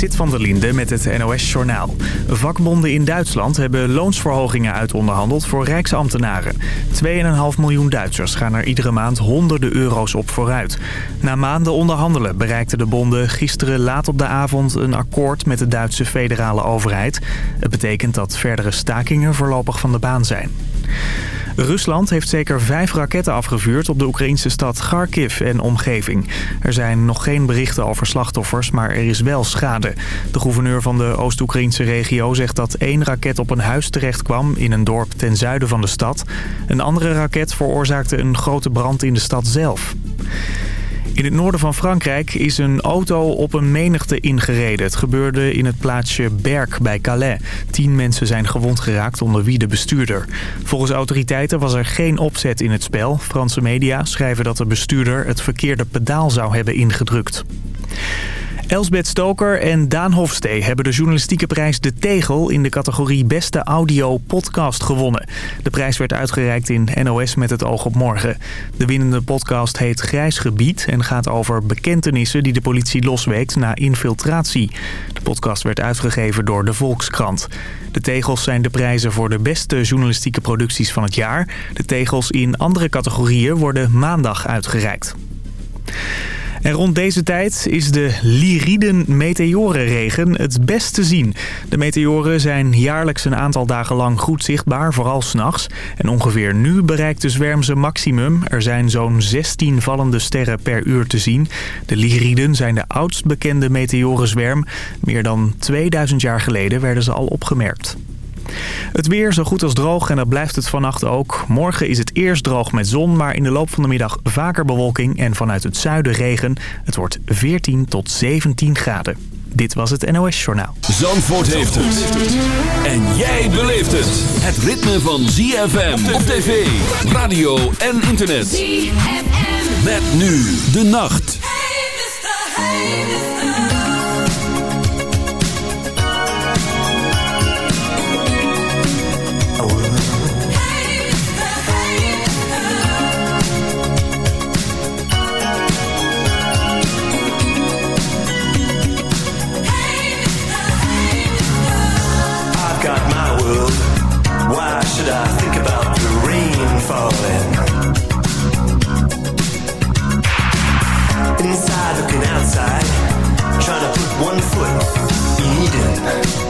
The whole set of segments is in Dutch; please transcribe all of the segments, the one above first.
Sit van der Linde met het NOS-journaal. Vakbonden in Duitsland hebben loonsverhogingen uitonderhandeld voor rijksambtenaren. 2,5 miljoen Duitsers gaan er iedere maand honderden euro's op vooruit. Na maanden onderhandelen bereikten de bonden gisteren laat op de avond een akkoord met de Duitse federale overheid. Het betekent dat verdere stakingen voorlopig van de baan zijn. Rusland heeft zeker vijf raketten afgevuurd op de Oekraïnse stad Kharkiv en omgeving. Er zijn nog geen berichten over slachtoffers, maar er is wel schade. De gouverneur van de Oost-Oekraïnse regio zegt dat één raket op een huis terecht kwam in een dorp ten zuiden van de stad. Een andere raket veroorzaakte een grote brand in de stad zelf. In het noorden van Frankrijk is een auto op een menigte ingereden. Het gebeurde in het plaatsje Berck bij Calais. Tien mensen zijn gewond geraakt, onder wie de bestuurder. Volgens autoriteiten was er geen opzet in het spel. Franse media schrijven dat de bestuurder het verkeerde pedaal zou hebben ingedrukt. Elsbeth Stoker en Daan Hofstee hebben de journalistieke prijs De Tegel... in de categorie Beste Audio Podcast gewonnen. De prijs werd uitgereikt in NOS met het oog op morgen. De winnende podcast heet Grijs Gebied... en gaat over bekentenissen die de politie losweekt na infiltratie. De podcast werd uitgegeven door de Volkskrant. De tegels zijn de prijzen voor de beste journalistieke producties van het jaar. De tegels in andere categorieën worden maandag uitgereikt. En rond deze tijd is de Lyriden meteorenregen het best te zien. De meteoren zijn jaarlijks een aantal dagen lang goed zichtbaar, vooral s'nachts. En ongeveer nu bereikt de zwerm zijn maximum. Er zijn zo'n 16 vallende sterren per uur te zien. De Lyriden zijn de oudst bekende meteorenzwerm. Meer dan 2000 jaar geleden werden ze al opgemerkt. Het weer zo goed als droog en dat blijft het vannacht ook. Morgen is het eerst droog met zon, maar in de loop van de middag vaker bewolking en vanuit het zuiden regen. Het wordt 14 tot 17 graden. Dit was het NOS Journaal. Zandvoort heeft het. En jij beleeft het. Het ritme van ZFM op tv, radio en internet. ZFM. Met nu de nacht. Mmm, the world is reading.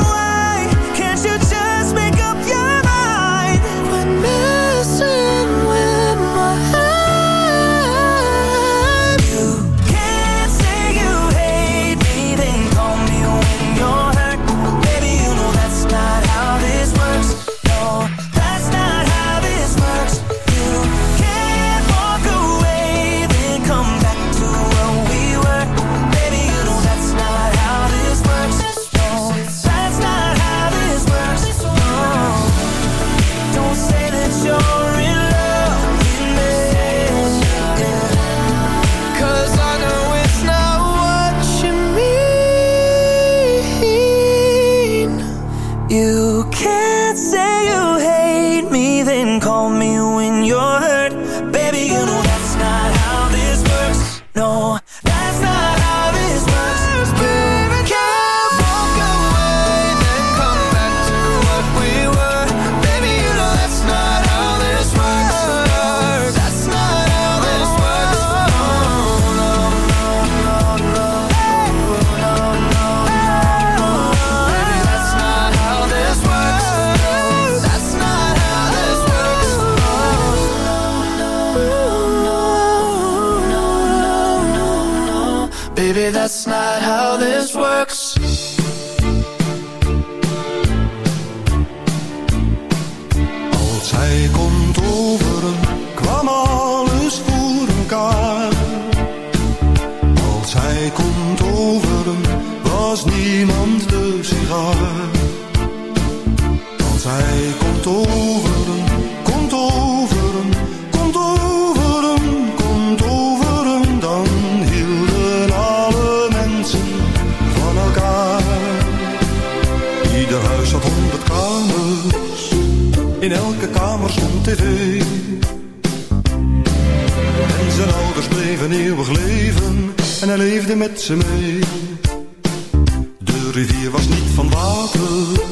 De rivier was niet van water,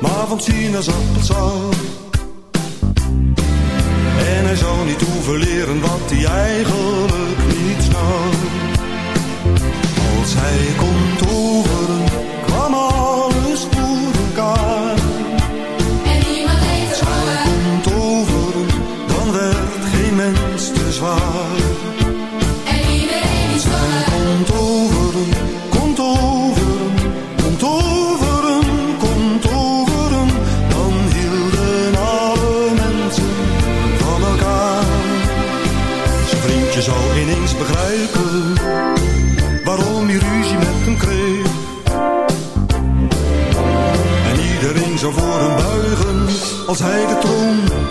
maar van sinaasappelsap. En hij zou niet hoeven leren wat hij eigenlijk niet snapt.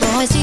boys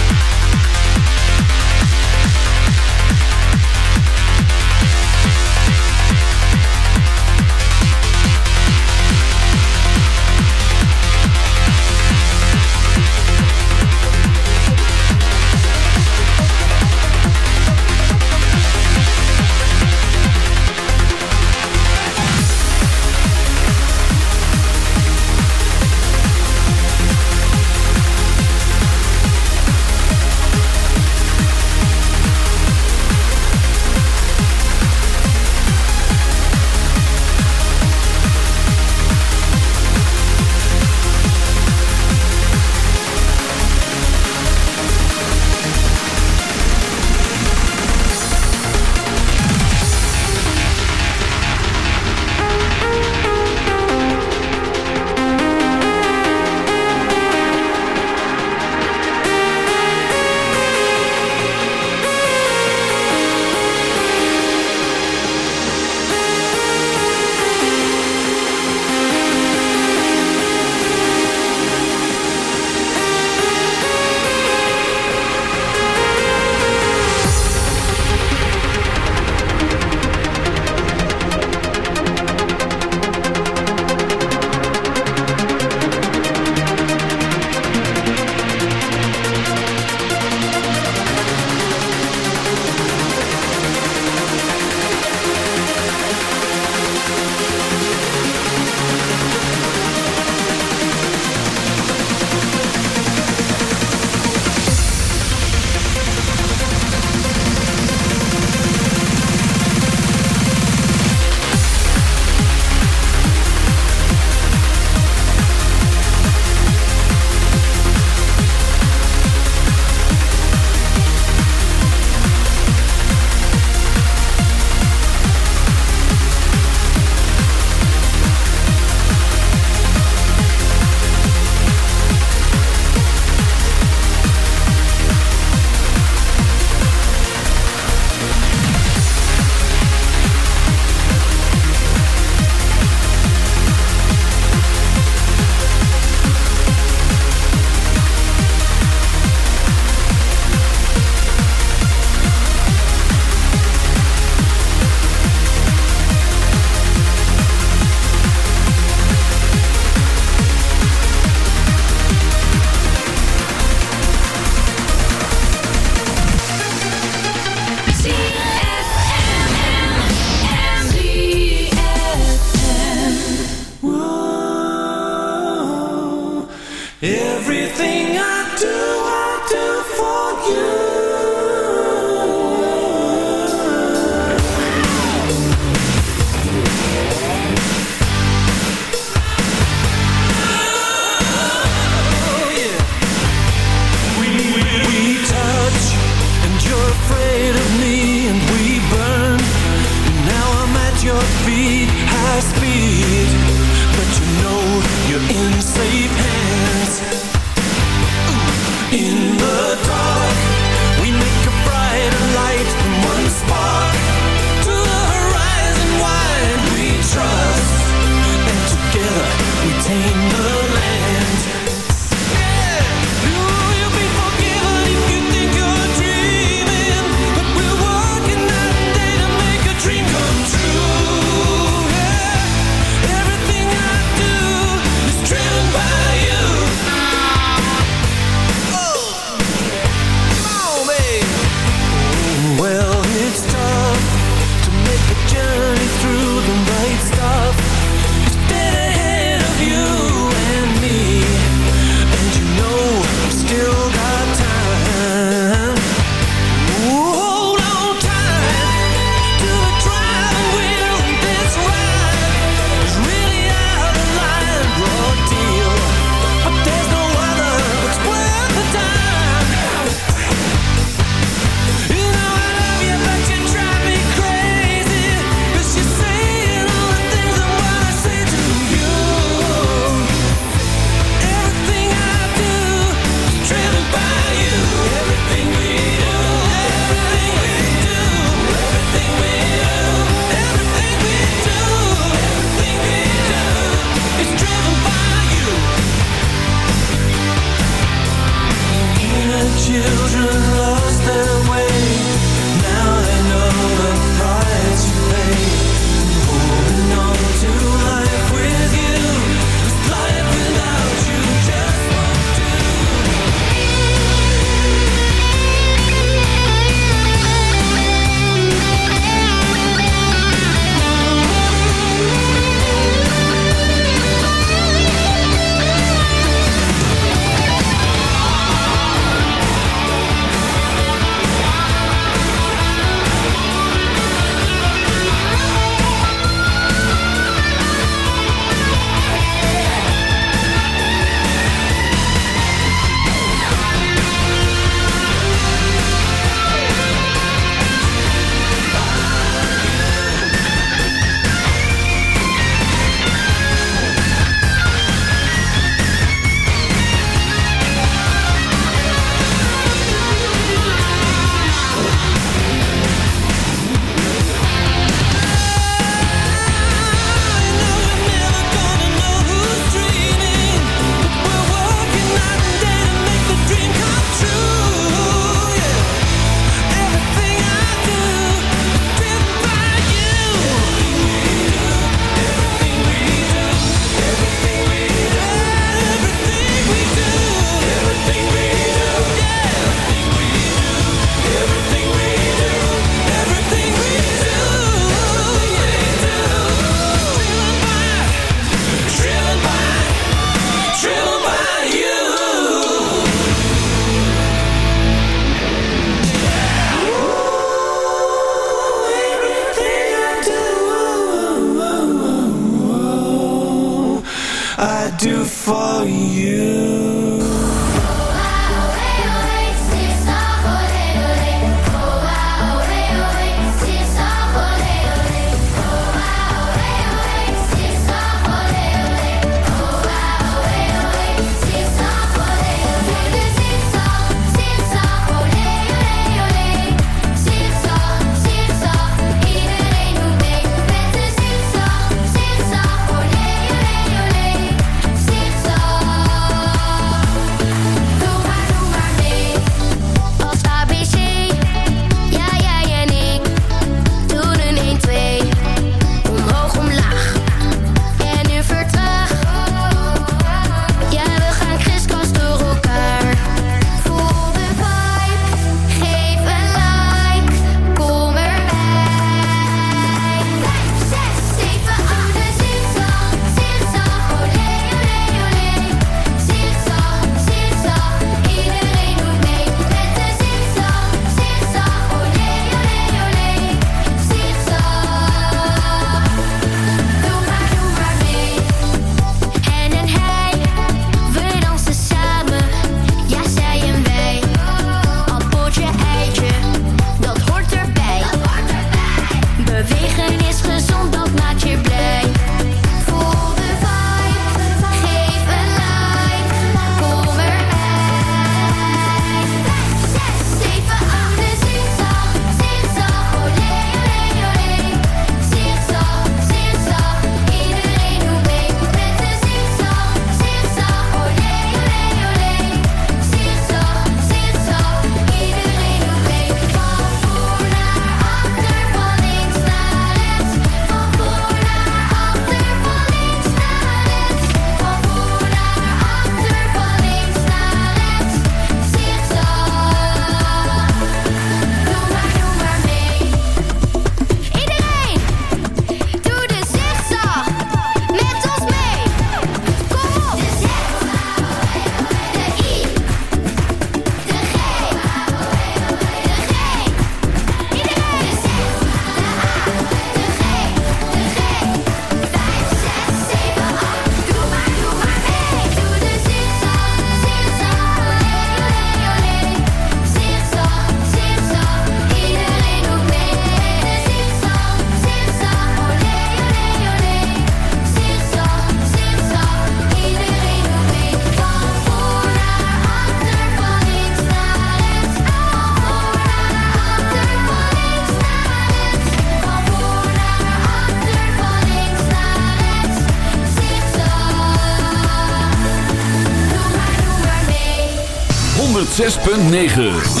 .9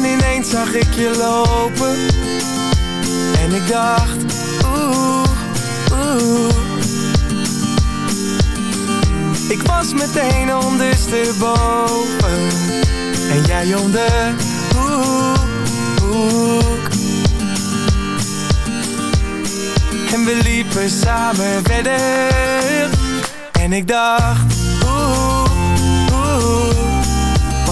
En ineens zag ik je lopen. En ik dacht Oeh, oeh. Ik was meteen ondersteboven. En jij om de hoek, hoek En we liepen samen verder. En ik dacht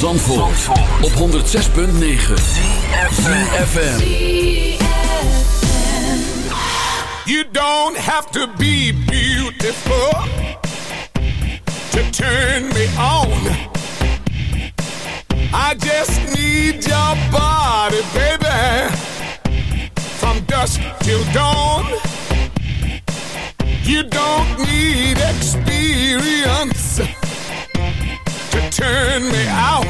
Zandvoort, op 106.9 CFFM You don't have to be beautiful to turn me on. I just need your body, baby, from dusk till dawn. You don't need experience to turn me out.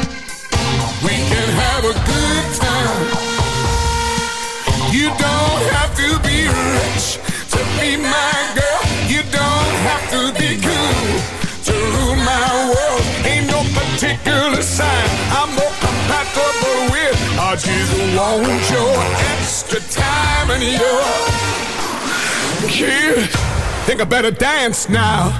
We can have a good time. You don't have to be rich to be my girl. You don't have to be cool to rule my world. Ain't no particular sign I'm more compatible with. I just want your extra time and your kid. Think I better dance now.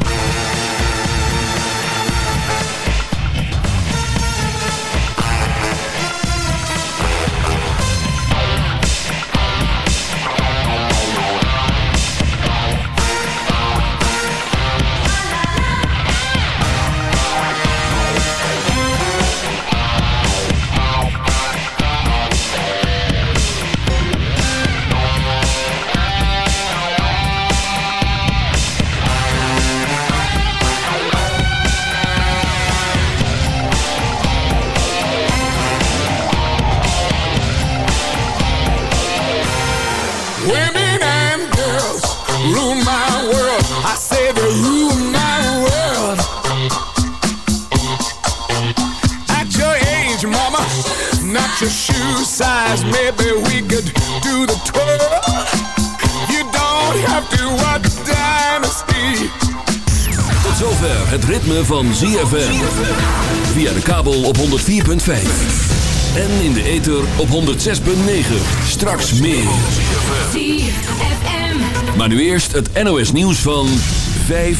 Maybe we could do the twirl. You don't have to watch Dynasty. Tot zover het ritme van ZFM. Via de kabel op 104.5. En in de ether op 106.9. Straks meer. Maar nu eerst het NOS nieuws van 5